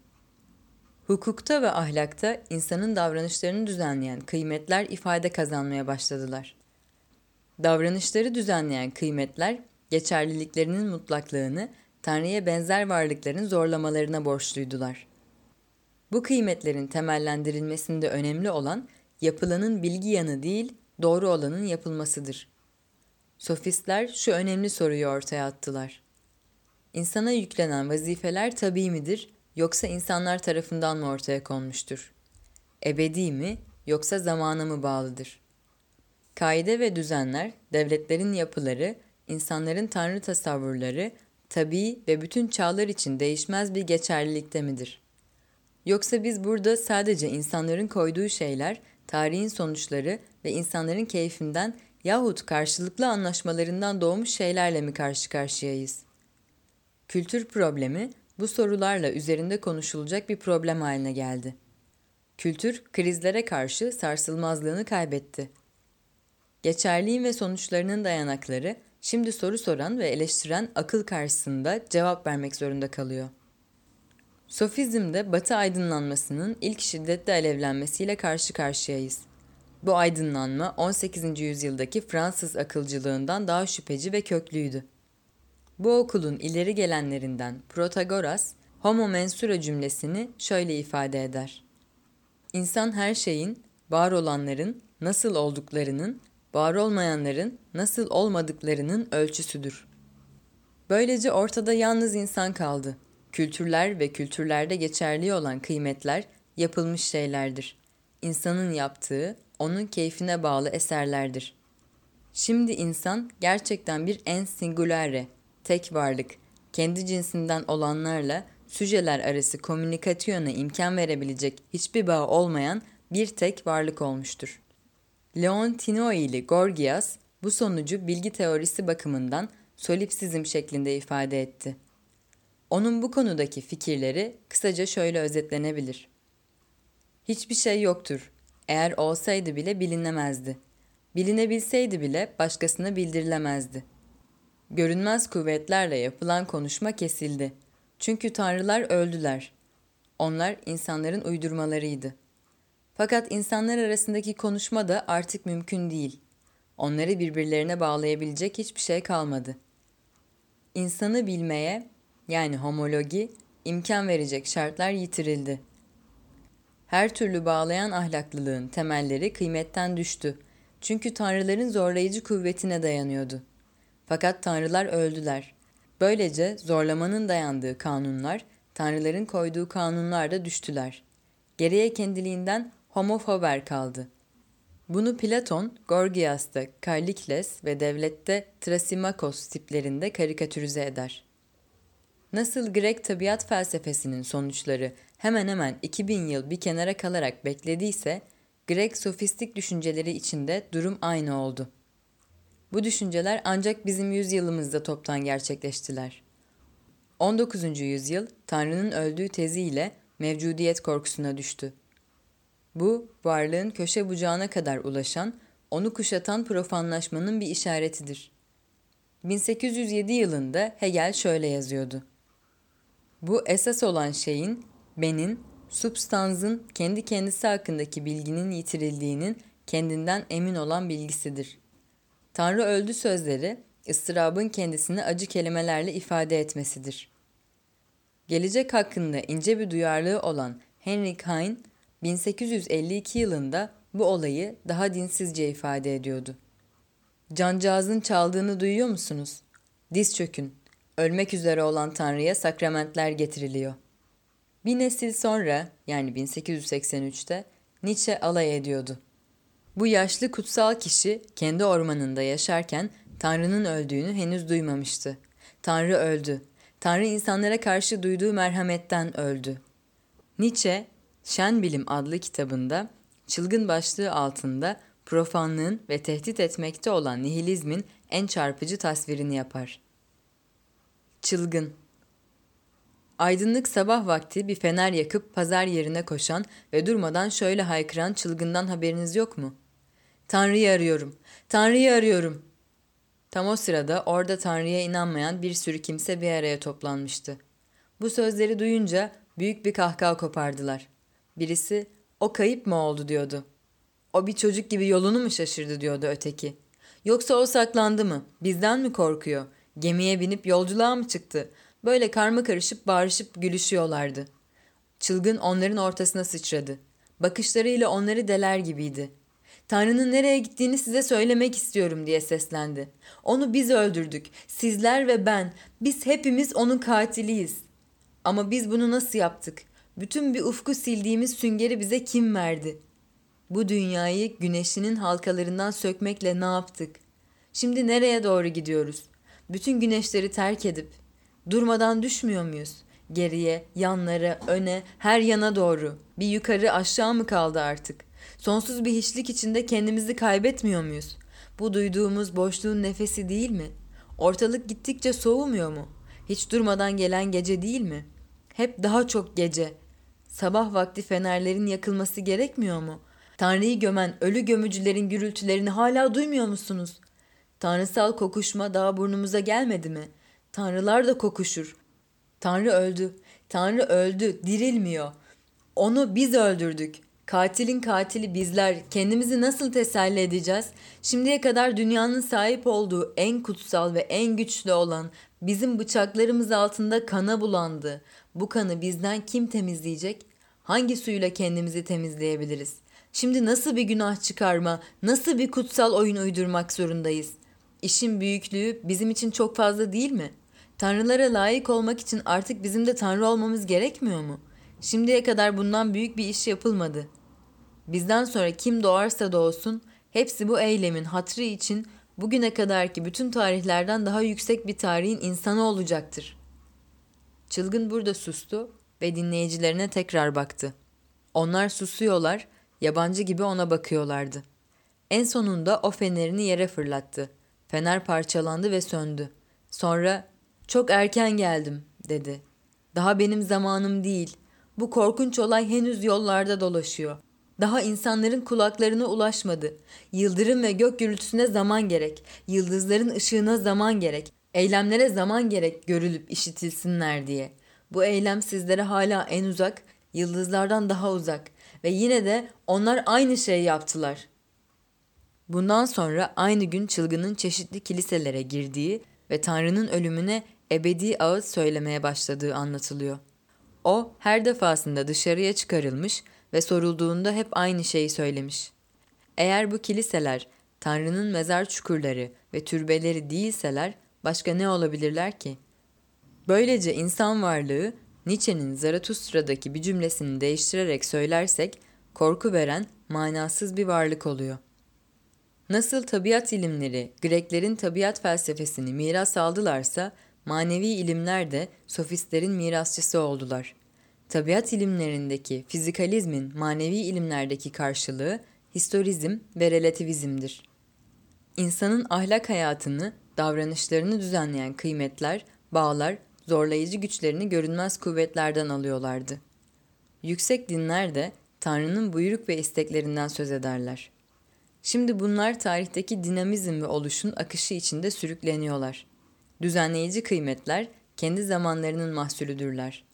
Hukukta ve ahlakta insanın davranışlarını düzenleyen kıymetler ifade kazanmaya başladılar. Davranışları düzenleyen kıymetler, geçerliliklerinin mutlaklığını Tanrı'ya benzer varlıkların zorlamalarına borçluydular. Bu kıymetlerin temellendirilmesinde önemli olan yapılanın bilgi yanı değil, doğru olanın yapılmasıdır. Sofistler şu önemli soruyu ortaya attılar. İnsana yüklenen vazifeler tabii midir yoksa insanlar tarafından mı ortaya konmuştur? Ebedi mi yoksa zamana mı bağlıdır? Kaide ve düzenler, devletlerin yapıları, insanların tanrı tasavvurları, tabii ve bütün çağlar için değişmez bir geçerlilikte midir? Yoksa biz burada sadece insanların koyduğu şeyler tarihin sonuçları ve insanların keyfinden yahut karşılıklı anlaşmalarından doğmuş şeylerle mi karşı karşıyayız? Kültür problemi bu sorularla üzerinde konuşulacak bir problem haline geldi. Kültür krizlere karşı sarsılmazlığını kaybetti. Geçerliğin ve sonuçlarının dayanakları şimdi soru soran ve eleştiren akıl karşısında cevap vermek zorunda kalıyor. Sofizmde Batı aydınlanmasının ilk şiddetli alevlenmesiyle karşı karşıyayız. Bu aydınlanma 18. yüzyıldaki Fransız akılcılığından daha şüpheci ve köklüydü. Bu okulun ileri gelenlerinden Protagoras, homo mensura cümlesini şöyle ifade eder. İnsan her şeyin, var olanların nasıl olduklarının, var olmayanların nasıl olmadıklarının ölçüsüdür. Böylece ortada yalnız insan kaldı. Kültürler ve kültürlerde geçerli olan kıymetler yapılmış şeylerdir. İnsanın yaptığı, onun keyfine bağlı eserlerdir. Şimdi insan gerçekten bir en singulare, tek varlık, kendi cinsinden olanlarla süceler arası komünikasyona imkan verebilecek hiçbir bağ olmayan bir tek varlık olmuştur. Leontinoi Gorgias bu sonucu bilgi teorisi bakımından solipsizm şeklinde ifade etti. Onun bu konudaki fikirleri kısaca şöyle özetlenebilir. Hiçbir şey yoktur. Eğer olsaydı bile bilinemezdi. Bilinebilseydi bile başkasına bildirilemezdi. Görünmez kuvvetlerle yapılan konuşma kesildi. Çünkü tanrılar öldüler. Onlar insanların uydurmalarıydı. Fakat insanlar arasındaki konuşma da artık mümkün değil. Onları birbirlerine bağlayabilecek hiçbir şey kalmadı. İnsanı bilmeye, yani homologi, imkan verecek şartlar yitirildi. Her türlü bağlayan ahlaklılığın temelleri kıymetten düştü. Çünkü tanrıların zorlayıcı kuvvetine dayanıyordu. Fakat tanrılar öldüler. Böylece zorlamanın dayandığı kanunlar, tanrıların koyduğu kanunlar da düştüler. Geriye kendiliğinden homofober kaldı. Bunu Platon, Gorgias'ta Kallikles ve devlette Trasimakos tiplerinde karikatürize eder. Nasıl Grek tabiat felsefesinin sonuçları hemen hemen 2000 yıl bir kenara kalarak beklediyse, Grek sofistik düşünceleri içinde durum aynı oldu. Bu düşünceler ancak bizim yüzyılımızda toptan gerçekleştiler. 19. yüzyıl Tanrı'nın öldüğü teziyle mevcudiyet korkusuna düştü. Bu, varlığın köşe bucağına kadar ulaşan, onu kuşatan profanlaşmanın bir işaretidir. 1807 yılında Hegel şöyle yazıyordu. Bu esas olan şeyin, benin, substansın kendi kendisi hakkındaki bilginin yitirildiğinin kendinden emin olan bilgisidir. Tanrı öldü sözleri, ıstırabın kendisini acı kelimelerle ifade etmesidir. Gelecek hakkında ince bir duyarlılığı olan Henry Heine, 1852 yılında bu olayı daha dinsizce ifade ediyordu. Cancağızın çaldığını duyuyor musunuz? Diz çökün. Ölmek üzere olan Tanrı'ya sakramentler getiriliyor. Bir nesil sonra yani 1883'te Nietzsche alay ediyordu. Bu yaşlı kutsal kişi kendi ormanında yaşarken Tanrı'nın öldüğünü henüz duymamıştı. Tanrı öldü. Tanrı insanlara karşı duyduğu merhametten öldü. Nietzsche, Şen Bilim adlı kitabında çılgın başlığı altında profanlığın ve tehdit etmekte olan nihilizmin en çarpıcı tasvirini yapar. Çılgın Aydınlık sabah vakti bir fener yakıp pazar yerine koşan ve durmadan şöyle haykıran çılgından haberiniz yok mu? Tanrı'yı arıyorum, Tanrı'yı arıyorum. Tam o sırada orada Tanrı'ya inanmayan bir sürü kimse bir araya toplanmıştı. Bu sözleri duyunca büyük bir kahkaha kopardılar. Birisi, o kayıp mı oldu diyordu. O bir çocuk gibi yolunu mu şaşırdı diyordu öteki. Yoksa o saklandı mı? Bizden mi korkuyor? Gemiye binip yolculuğa mı çıktı? Böyle karma karışıp bağırışıp gülüşüyorlardı. Çılgın onların ortasına sıçradı. Bakışlarıyla onları deler gibiydi. Tanrı'nın nereye gittiğini size söylemek istiyorum diye seslendi. Onu biz öldürdük. Sizler ve ben. Biz hepimiz onun katiliyiz. Ama biz bunu nasıl yaptık? Bütün bir ufku sildiğimiz süngeri bize kim verdi? Bu dünyayı güneşinin halkalarından sökmekle ne yaptık? Şimdi nereye doğru gidiyoruz? Bütün güneşleri terk edip durmadan düşmüyor muyuz? Geriye, yanlara, öne, her yana doğru. Bir yukarı aşağı mı kaldı artık? Sonsuz bir hiçlik içinde kendimizi kaybetmiyor muyuz? Bu duyduğumuz boşluğun nefesi değil mi? Ortalık gittikçe soğumuyor mu? Hiç durmadan gelen gece değil mi? Hep daha çok gece. Sabah vakti fenerlerin yakılması gerekmiyor mu? Tanrı'yı gömen ölü gömücülerin gürültülerini hala duymuyor musunuz? Tanrısal kokuşma daha burnumuza gelmedi mi? Tanrılar da kokuşur. Tanrı öldü. Tanrı öldü. Dirilmiyor. Onu biz öldürdük. Katilin katili bizler. Kendimizi nasıl teselli edeceğiz? Şimdiye kadar dünyanın sahip olduğu en kutsal ve en güçlü olan bizim bıçaklarımız altında kana bulandı. Bu kanı bizden kim temizleyecek? Hangi suyla kendimizi temizleyebiliriz? Şimdi nasıl bir günah çıkarma, nasıl bir kutsal oyun uydurmak zorundayız? İşin büyüklüğü bizim için çok fazla değil mi? Tanrılara layık olmak için artık bizim de tanrı olmamız gerekmiyor mu? Şimdiye kadar bundan büyük bir iş yapılmadı. Bizden sonra kim doğarsa doğsun, hepsi bu eylemin hatrı için bugüne kadarki bütün tarihlerden daha yüksek bir tarihin insanı olacaktır. Çılgın burada sustu ve dinleyicilerine tekrar baktı. Onlar susuyorlar, yabancı gibi ona bakıyorlardı. En sonunda o fenerini yere fırlattı. Fener parçalandı ve söndü. Sonra çok erken geldim dedi. Daha benim zamanım değil. Bu korkunç olay henüz yollarda dolaşıyor. Daha insanların kulaklarına ulaşmadı. Yıldırım ve gök gürültüsüne zaman gerek. Yıldızların ışığına zaman gerek. Eylemlere zaman gerek görülüp işitilsinler diye. Bu eylem sizlere hala en uzak, yıldızlardan daha uzak ve yine de onlar aynı şeyi yaptılar. Bundan sonra aynı gün çılgının çeşitli kiliselere girdiği ve Tanrı'nın ölümüne ebedi ağıt söylemeye başladığı anlatılıyor. O her defasında dışarıya çıkarılmış ve sorulduğunda hep aynı şeyi söylemiş. Eğer bu kiliseler Tanrı'nın mezar çukurları ve türbeleri değilseler başka ne olabilirler ki? Böylece insan varlığı Nietzsche'nin Zaratustra'daki bir cümlesini değiştirerek söylersek korku veren manasız bir varlık oluyor. Nasıl tabiat ilimleri Greklerin tabiat felsefesini miras aldılarsa manevi ilimler de sofistlerin mirasçısı oldular. Tabiat ilimlerindeki fizikalizmin manevi ilimlerdeki karşılığı historizm ve relativizmdir. İnsanın ahlak hayatını, davranışlarını düzenleyen kıymetler, bağlar, zorlayıcı güçlerini görünmez kuvvetlerden alıyorlardı. Yüksek dinler de Tanrı'nın buyruk ve isteklerinden söz ederler. Şimdi bunlar tarihteki dinamizm ve oluşun akışı içinde sürükleniyorlar. Düzenleyici kıymetler kendi zamanlarının mahsulüdürler.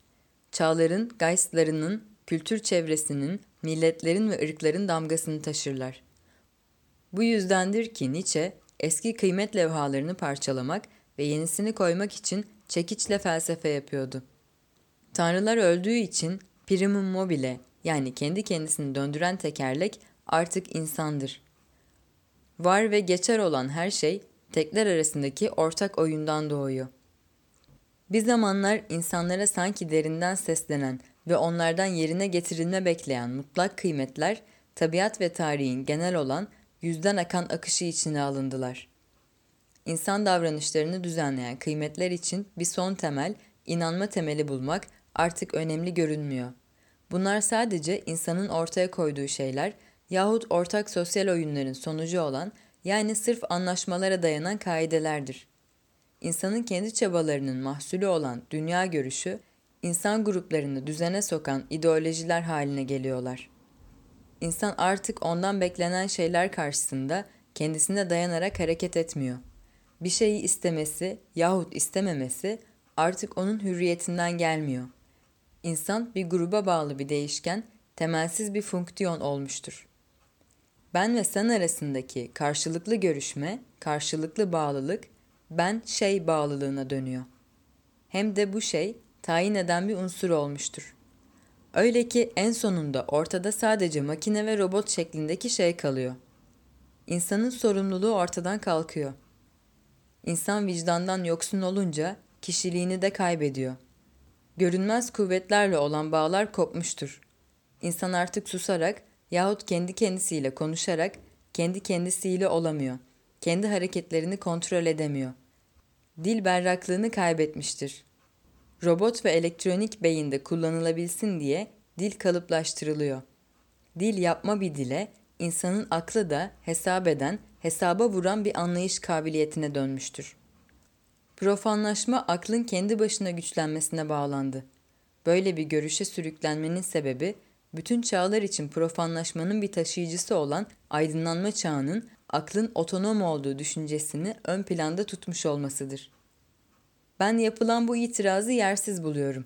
Çağların, geistlarının, kültür çevresinin, milletlerin ve ırkların damgasını taşırlar. Bu yüzdendir ki Nietzsche eski kıymet levhalarını parçalamak ve yenisini koymak için çekiçle felsefe yapıyordu. Tanrılar öldüğü için primum mobile yani kendi kendisini döndüren tekerlek artık insandır. Var ve geçer olan her şey tekler arasındaki ortak oyundan doğuyor. Bir zamanlar insanlara sanki derinden seslenen ve onlardan yerine getirilme bekleyen mutlak kıymetler, tabiat ve tarihin genel olan yüzden akan akışı içine alındılar. İnsan davranışlarını düzenleyen kıymetler için bir son temel, inanma temeli bulmak artık önemli görünmüyor. Bunlar sadece insanın ortaya koyduğu şeyler yahut ortak sosyal oyunların sonucu olan yani sırf anlaşmalara dayanan kaidelerdir. İnsanın kendi çabalarının mahsulü olan dünya görüşü, insan gruplarını düzene sokan ideolojiler haline geliyorlar. İnsan artık ondan beklenen şeyler karşısında kendisine dayanarak hareket etmiyor. Bir şeyi istemesi yahut istememesi artık onun hürriyetinden gelmiyor. İnsan bir gruba bağlı bir değişken, temelsiz bir fonksiyon olmuştur. Ben ve sen arasındaki karşılıklı görüşme, karşılıklı bağlılık ben şey bağlılığına dönüyor. Hem de bu şey tayin eden bir unsur olmuştur. Öyle ki en sonunda ortada sadece makine ve robot şeklindeki şey kalıyor. İnsanın sorumluluğu ortadan kalkıyor. İnsan vicdandan yoksun olunca kişiliğini de kaybediyor. Görünmez kuvvetlerle olan bağlar kopmuştur. İnsan artık susarak yahut kendi kendisiyle konuşarak kendi kendisiyle olamıyor. Kendi hareketlerini kontrol edemiyor. Dil berraklığını kaybetmiştir. Robot ve elektronik beyinde kullanılabilsin diye dil kalıplaştırılıyor. dil yapma bir dile, insanın aklı da hesap eden, hesaba vuran bir anlayış kabiliyetine dönmüştür. Profanlaşma aklın kendi başına güçlenmesine bağlandı. Böyle bir görüşe sürüklenmenin sebebi, bütün çağlar için profanlaşmanın bir taşıyıcısı olan aydınlanma çağının aklın otonom olduğu düşüncesini ön planda tutmuş olmasıdır. Ben yapılan bu itirazı yersiz buluyorum.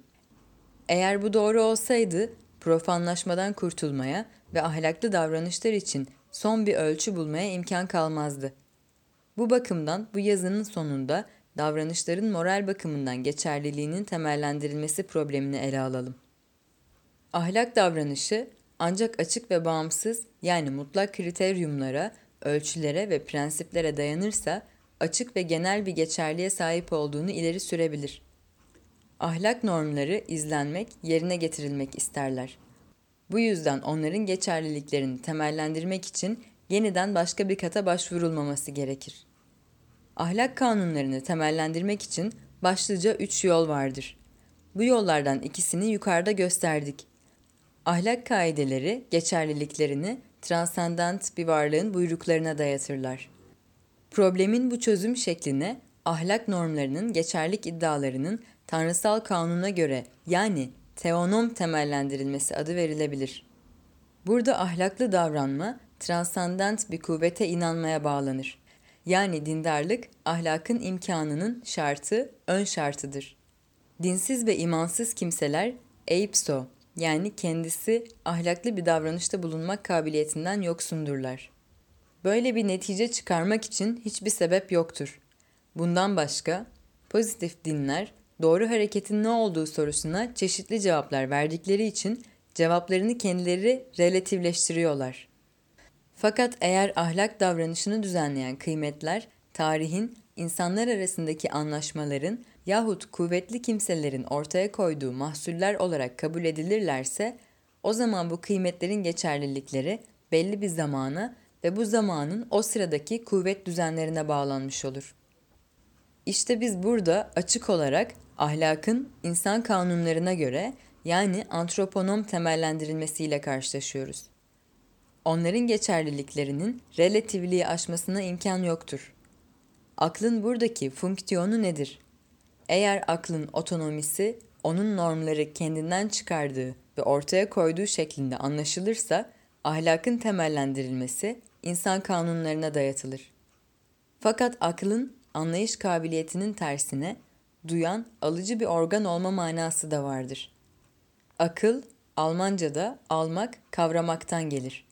Eğer bu doğru olsaydı, profanlaşmadan kurtulmaya ve ahlaklı davranışlar için son bir ölçü bulmaya imkan kalmazdı. Bu bakımdan bu yazının sonunda davranışların moral bakımından geçerliliğinin temellendirilmesi problemini ele alalım. Ahlak davranışı ancak açık ve bağımsız yani mutlak kriteryumlara, ölçülere ve prensiplere dayanırsa açık ve genel bir geçerliğe sahip olduğunu ileri sürebilir. Ahlak normları izlenmek, yerine getirilmek isterler. Bu yüzden onların geçerliliklerini temellendirmek için yeniden başka bir kata başvurulmaması gerekir. Ahlak kanunlarını temellendirmek için başlıca üç yol vardır. Bu yollardan ikisini yukarıda gösterdik. Ahlak kaideleri geçerliliklerini transcendent bir varlığın buyruklarına dayatırlar. Problemin bu çözüm şekline ahlak normlarının geçerlik iddialarının tanrısal kanuna göre yani teonom temellendirilmesi adı verilebilir. Burada ahlaklı davranma transcendent bir kuvvete inanmaya bağlanır. Yani dindarlık ahlakın imkanının şartı, ön şartıdır. Dinsiz ve imansız kimseler eipso yani kendisi ahlaklı bir davranışta bulunmak kabiliyetinden yoksundurlar. Böyle bir netice çıkarmak için hiçbir sebep yoktur. Bundan başka pozitif dinler doğru hareketin ne olduğu sorusuna çeşitli cevaplar verdikleri için cevaplarını kendileri relatifleştiriyorlar. Fakat eğer ahlak davranışını düzenleyen kıymetler, tarihin, insanlar arasındaki anlaşmaların yahut kuvvetli kimselerin ortaya koyduğu mahsuller olarak kabul edilirlerse, o zaman bu kıymetlerin geçerlilikleri belli bir zamana ve bu zamanın o sıradaki kuvvet düzenlerine bağlanmış olur. İşte biz burada açık olarak ahlakın insan kanunlarına göre yani antroponom temellendirilmesiyle karşılaşıyoruz. Onların geçerliliklerinin relativliği aşmasına imkan yoktur. Aklın buradaki fonksiyonu nedir? Eğer aklın otonomisi onun normları kendinden çıkardığı ve ortaya koyduğu şeklinde anlaşılırsa ahlakın temellendirilmesi insan kanunlarına dayatılır. Fakat aklın anlayış kabiliyetinin tersine duyan, alıcı bir organ olma manası da vardır. Akıl, Almanca'da almak, kavramaktan gelir.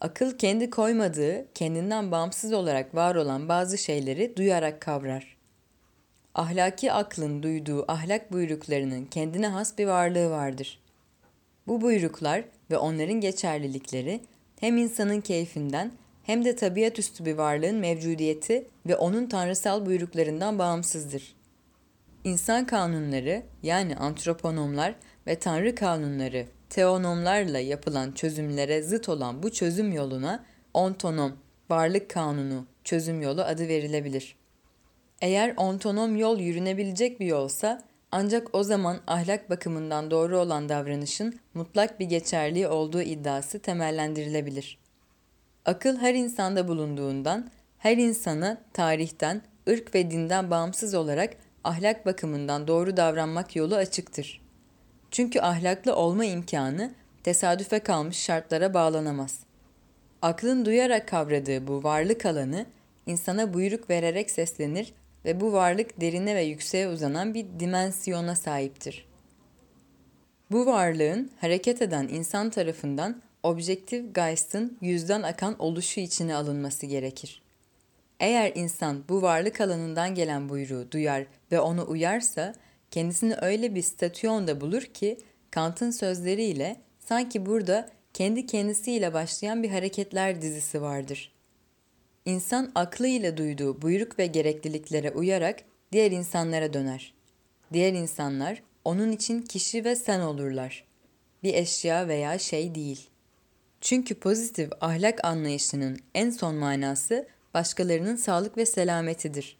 Akıl kendi koymadığı, kendinden bağımsız olarak var olan bazı şeyleri duyarak kavrar. Ahlaki aklın duyduğu ahlak buyruklarının kendine has bir varlığı vardır. Bu buyruklar ve onların geçerlilikleri hem insanın keyfinden hem de tabiat üstü bir varlığın mevcudiyeti ve onun tanrısal buyruklarından bağımsızdır. İnsan kanunları yani antroponomlar ve tanrı kanunları teonomlarla yapılan çözümlere zıt olan bu çözüm yoluna ontonom, varlık kanunu, çözüm yolu adı verilebilir. Eğer ontonom yol yürünebilecek bir yolsa ancak o zaman ahlak bakımından doğru olan davranışın mutlak bir geçerliği olduğu iddiası temellendirilebilir. Akıl her insanda bulunduğundan her insana tarihten, ırk ve dinden bağımsız olarak ahlak bakımından doğru davranmak yolu açıktır. Çünkü ahlaklı olma imkanı tesadüfe kalmış şartlara bağlanamaz. Aklın duyarak kavradığı bu varlık alanı insana buyruk vererek seslenir ve bu varlık derine ve yükseğe uzanan bir dimensiyona sahiptir. Bu varlığın hareket eden insan tarafından objektif Geist'ın yüzden akan oluşu içine alınması gerekir. Eğer insan bu varlık alanından gelen buyruğu duyar ve onu uyarsa, kendisini öyle bir statüonda bulur ki, Kant'ın sözleriyle sanki burada kendi kendisiyle başlayan bir hareketler dizisi vardır. İnsan aklıyla duyduğu buyruk ve gerekliliklere uyarak diğer insanlara döner. Diğer insanlar onun için kişi ve sen olurlar. Bir eşya veya şey değil. Çünkü pozitif ahlak anlayışının en son manası başkalarının sağlık ve selametidir.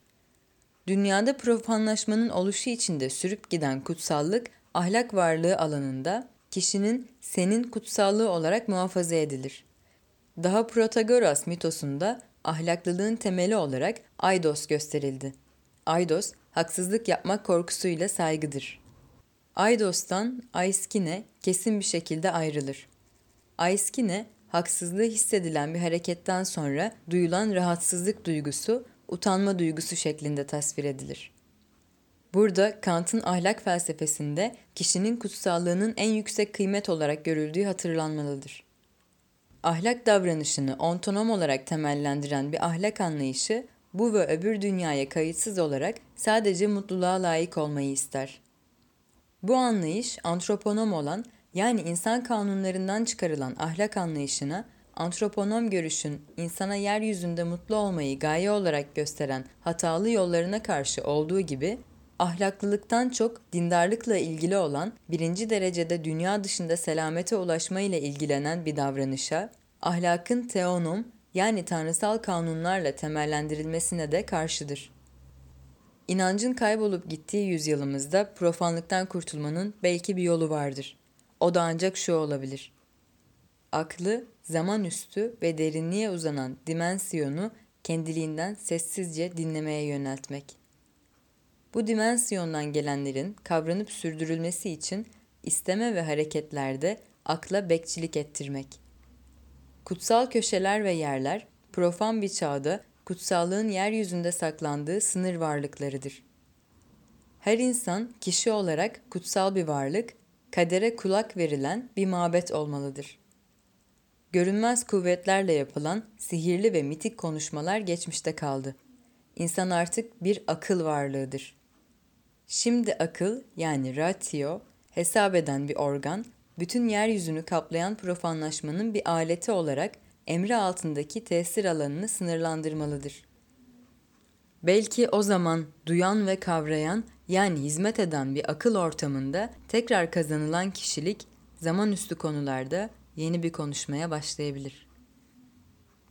Dünyada profanlaşmanın oluşu içinde sürüp giden kutsallık ahlak varlığı alanında kişinin senin kutsallığı olarak muhafaza edilir. Daha Protagoras mitosunda ahlaklılığın temeli olarak Aidos gösterildi. Aidos, haksızlık yapmak korkusuyla saygıdır. Aidos'tan Aiskine kesin bir şekilde ayrılır. Aiskine, haksızlığı hissedilen bir hareketten sonra duyulan rahatsızlık duygusu, utanma duygusu şeklinde tasvir edilir. Burada Kant'ın ahlak felsefesinde kişinin kutsallığının en yüksek kıymet olarak görüldüğü hatırlanmalıdır. Ahlak davranışını ontonom olarak temellendiren bir ahlak anlayışı bu ve öbür dünyaya kayıtsız olarak sadece mutluluğa layık olmayı ister. Bu anlayış antroponom olan yani insan kanunlarından çıkarılan ahlak anlayışına antroponom görüşün insana yeryüzünde mutlu olmayı gaye olarak gösteren hatalı yollarına karşı olduğu gibi ahlaklılıktan çok dindarlıkla ilgili olan birinci derecede dünya dışında selamete ulaşma ile ilgilenen bir davranışa, ahlakın teonom yani tanrısal kanunlarla temellendirilmesine de karşıdır. İnancın kaybolup gittiği yüzyılımızda profanlıktan kurtulmanın belki bir yolu vardır. O da ancak şu olabilir. Aklı, zaman üstü ve derinliğe uzanan dimensiyonu kendiliğinden sessizce dinlemeye yöneltmek. Bu dimensiyondan gelenlerin kavranıp sürdürülmesi için isteme ve hareketlerde akla bekçilik ettirmek. Kutsal köşeler ve yerler profan bir çağda kutsallığın yeryüzünde saklandığı sınır varlıklarıdır. Her insan kişi olarak kutsal bir varlık, kadere kulak verilen bir mabet olmalıdır. Görünmez kuvvetlerle yapılan sihirli ve mitik konuşmalar geçmişte kaldı. İnsan artık bir akıl varlığıdır. Şimdi akıl yani ratio hesap eden bir organ, bütün yeryüzünü kaplayan profanlaşmanın bir aleti olarak emri altındaki tesir alanını sınırlandırmalıdır. Belki o zaman duyan ve kavrayan yani hizmet eden bir akıl ortamında tekrar kazanılan kişilik zaman üstü konularda yeni bir konuşmaya başlayabilir.